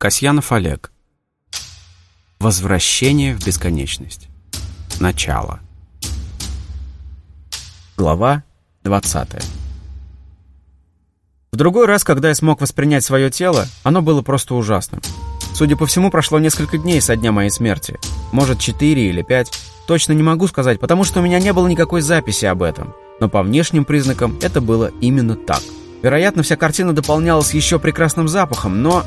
Касьянов Олег. Возвращение в бесконечность. Начало. Глава 20. В другой раз, когда я смог воспринять свое тело, оно было просто ужасным. Судя по всему, прошло несколько дней со дня моей смерти. Может, четыре или пять. Точно не могу сказать, потому что у меня не было никакой записи об этом. Но по внешним признакам это было именно так. Вероятно, вся картина дополнялась еще прекрасным запахом, но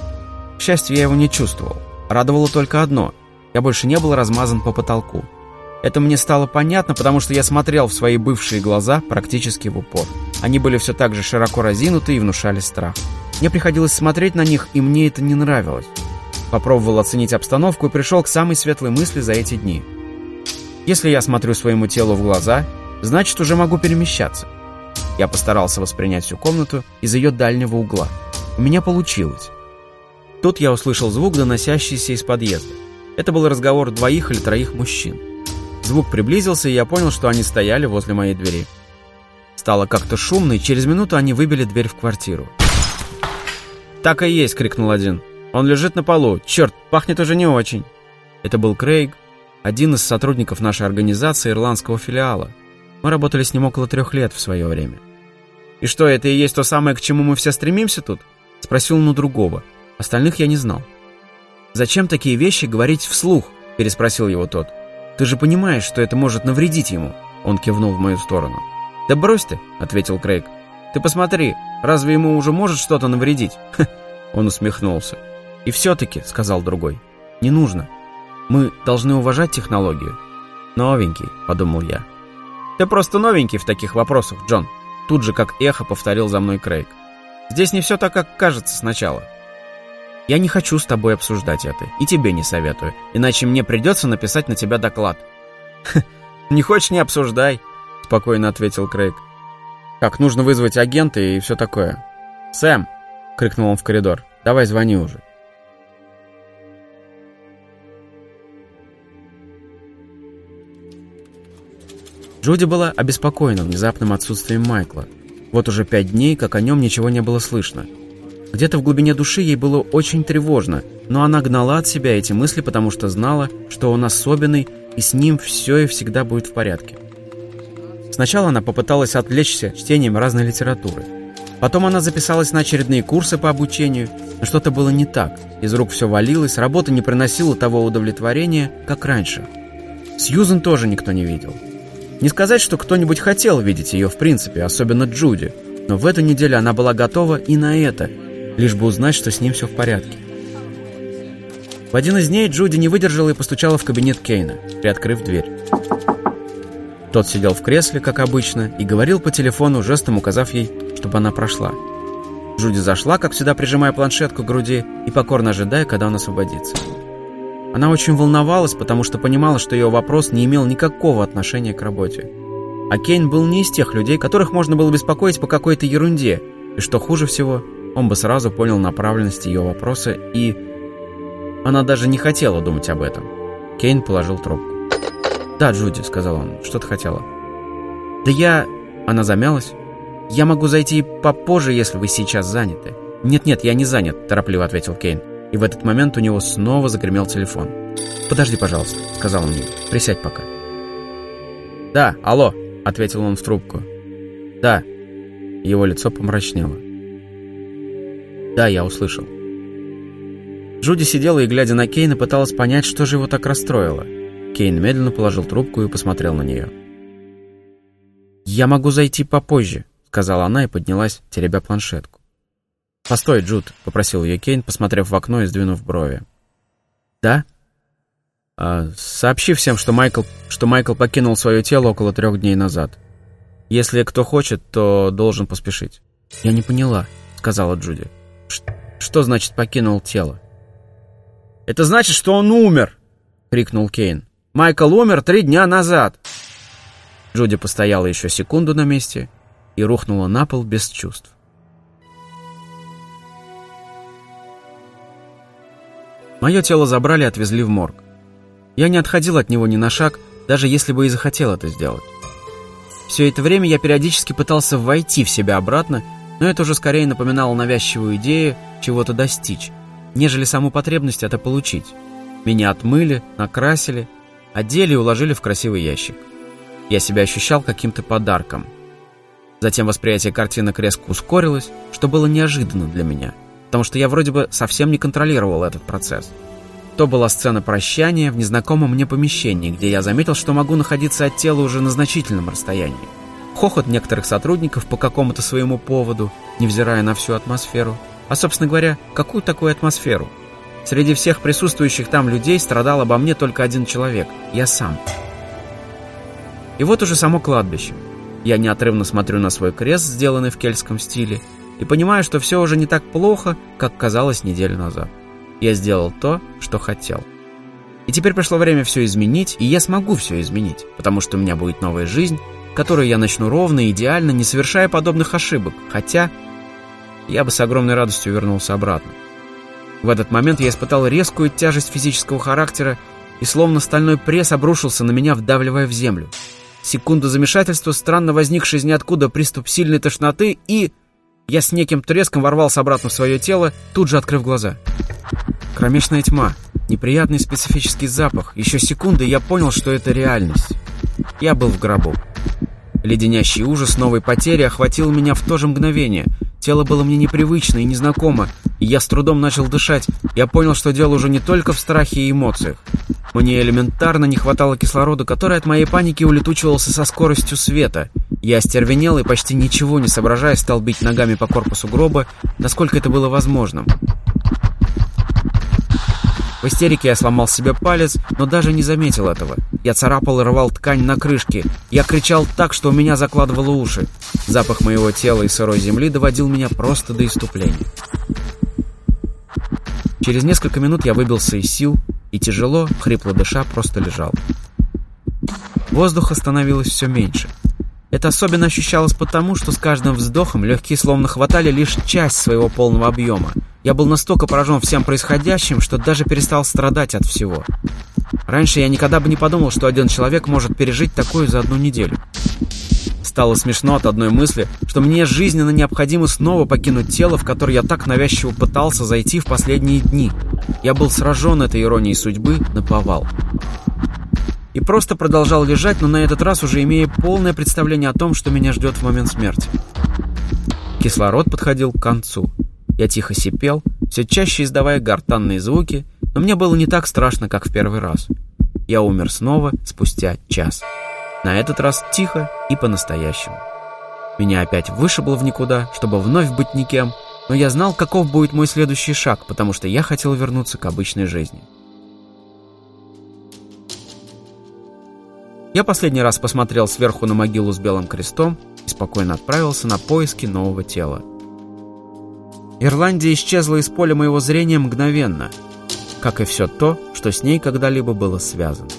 к счастью, я его не чувствовал. Радовало только одно. Я больше не был размазан по потолку. Это мне стало понятно, потому что я смотрел в свои бывшие глаза практически в упор. Они были все так же широко разинуты и внушали страх. Мне приходилось смотреть на них, и мне это не нравилось. Попробовал оценить обстановку и пришел к самой светлой мысли за эти дни. Если я смотрю своему телу в глаза, значит уже могу перемещаться. Я постарался воспринять всю комнату из ее дальнего угла. У меня получилось. Тут я услышал звук, доносящийся из подъезда. Это был разговор двоих или троих мужчин. Звук приблизился, и я понял, что они стояли возле моей двери. Стало как-то шумно, и через минуту они выбили дверь в квартиру. «Так и есть!» — крикнул один. «Он лежит на полу. Черт, пахнет уже не очень!» Это был Крейг, один из сотрудников нашей организации ирландского филиала. Мы работали с ним около трех лет в свое время. «И что, это и есть то самое, к чему мы все стремимся тут?» — спросил он у другого. Остальных я не знал. «Зачем такие вещи говорить вслух?» – переспросил его тот. «Ты же понимаешь, что это может навредить ему?» Он кивнул в мою сторону. «Да брось ты», – ответил Крейг. «Ты посмотри, разве ему уже может что-то навредить?» Он усмехнулся. «И все-таки», – сказал другой, – «не нужно. Мы должны уважать технологию». «Новенький», – подумал я. «Ты просто новенький в таких вопросах, Джон», – тут же как эхо повторил за мной Крейг. «Здесь не все так, как кажется сначала. Я не хочу с тобой обсуждать это, и тебе не советую, иначе мне придется написать на тебя доклад». «Не хочешь, не обсуждай», — спокойно ответил Крейг. «Как, нужно вызвать агента и все такое». «Сэм!» — крикнул он в коридор. «Давай звони уже». Джуди была обеспокоена внезапным отсутствием Майкла. Вот уже пять дней, как о нем ничего не было слышно. Где-то в глубине души ей было очень тревожно, но она гнала от себя эти мысли, потому что знала, что он особенный, и с ним все и всегда будет в порядке. Сначала она попыталась отвлечься чтением разной литературы. Потом она записалась на очередные курсы по обучению, но что-то было не так. Из рук все валилось, работа не приносила того удовлетворения, как раньше. Сьюзен тоже никто не видел. Не сказать, что кто-нибудь хотел видеть ее в принципе, особенно Джуди, но в эту неделю она была готова и на это – лишь бы узнать, что с ним все в порядке. В один из дней Джуди не выдержала и постучала в кабинет Кейна, приоткрыв дверь. Тот сидел в кресле, как обычно, и говорил по телефону, жестом указав ей, чтобы она прошла. Джуди зашла, как всегда прижимая планшетку к груди и покорно ожидая, когда он освободится. Она очень волновалась, потому что понимала, что ее вопрос не имел никакого отношения к работе. А Кейн был не из тех людей, которых можно было беспокоить по какой-то ерунде, и что хуже всего, он бы сразу понял направленность ее вопроса и... Она даже не хотела думать об этом. Кейн положил трубку. «Да, Джуди», — сказал он, — «что ты хотела?» «Да я...» — она замялась. «Я могу зайти попозже, если вы сейчас заняты». «Нет-нет, я не занят», — торопливо ответил Кейн. И в этот момент у него снова загремел телефон. «Подожди, пожалуйста», — сказал он мне. «Присядь пока». «Да, алло», — ответил он в трубку. «Да». Его лицо помрачнело. «Да, я услышал». Джуди сидела и, глядя на Кейна, пыталась понять, что же его так расстроило. Кейн медленно положил трубку и посмотрел на нее. «Я могу зайти попозже», — сказала она и поднялась, теребя планшетку. «Постой, Джуд», — попросил ее Кейн, посмотрев в окно и сдвинув брови. «Да?» а, «Сообщи всем, что Майкл, что Майкл покинул свое тело около трех дней назад. Если кто хочет, то должен поспешить». «Я не поняла», — сказала Джуди. Что значит покинул тело? «Это значит, что он умер!» — крикнул Кейн. «Майкл умер три дня назад!» Джуди постояла еще секунду на месте и рухнула на пол без чувств. Мое тело забрали и отвезли в морг. Я не отходил от него ни на шаг, даже если бы и захотел это сделать. Все это время я периодически пытался войти в себя обратно но это уже скорее напоминало навязчивую идею чего-то достичь. нежели саму потребность это получить. Меня отмыли, накрасили, одели и уложили в красивый ящик. Я себя ощущал каким-то подарком. Затем восприятие картинок резко ускорилось, что было неожиданно для меня, потому что я вроде бы совсем не контролировал этот процесс. То была сцена прощания в незнакомом мне помещении, где я заметил, что могу находиться от тела уже на значительном расстоянии. Хохот некоторых сотрудников по какому-то своему поводу, невзирая на всю атмосферу. А, собственно говоря, какую такую атмосферу? Среди всех присутствующих там людей страдал обо мне только один человек – я сам. И вот уже само кладбище. Я неотрывно смотрю на свой крест, сделанный в кельтском стиле, и понимаю, что все уже не так плохо, как казалось неделю назад. Я сделал то, что хотел. И теперь пришло время все изменить, и я смогу все изменить, потому что у меня будет новая жизнь, которую я начну ровно и идеально, не совершая подобных ошибок, хотя я бы с огромной радостью вернулся обратно. В этот момент я испытал резкую тяжесть физического характера, и словно стальной пресс обрушился на меня, вдавливая в землю. Секунда замешательства, странно возникший из ниоткуда приступ сильной тошноты, и... Я с неким треском ворвался обратно в свое тело, тут же открыв глаза. Кромешная тьма, неприятный специфический запах. Еще секунды, и я понял, что это реальность. Я был в гробу. Леденящий ужас новой потери охватил меня в то же мгновение. Тело было мне непривычно и незнакомо, и я с трудом начал дышать. Я понял, что дело уже не только в страхе и эмоциях. Мне элементарно не хватало кислорода, который от моей паники улетучивался со скоростью света. Я остервенел и почти ничего не соображая стал бить ногами по корпусу гроба, насколько это было возможным. В истерике я сломал себе палец, но даже не заметил этого. Я царапал и рвал ткань на крышке. Я кричал так, что у меня закладывало уши. Запах моего тела и сырой земли доводил меня просто до иступления. Через несколько минут я выбился из сил и тяжело, хрипло дыша, просто лежал. Воздуха становилось все меньше. Это особенно ощущалось потому, что с каждым вздохом легкие словно хватали лишь часть своего полного объема. Я был настолько поражен всем происходящим, что даже перестал страдать от всего. Раньше я никогда бы не подумал, что один человек может пережить такое за одну неделю. Стало смешно от одной мысли, что мне жизненно необходимо снова покинуть тело, в которое я так навязчиво пытался зайти в последние дни. Я был сражен этой иронией судьбы на повал. И просто продолжал лежать, но на этот раз уже имея полное представление о том, что меня ждет в момент смерти. Кислород подходил к концу. Я тихо сипел, все чаще издавая гортанные звуки, но мне было не так страшно, как в первый раз. Я умер снова спустя час. На этот раз тихо и по-настоящему. Меня опять вышибло в никуда, чтобы вновь быть никем, но я знал, каков будет мой следующий шаг, потому что я хотел вернуться к обычной жизни. Я последний раз посмотрел сверху на могилу с белым крестом и спокойно отправился на поиски нового тела. Ирландия исчезла из поля моего зрения мгновенно, как и все то, что с ней когда-либо было связано.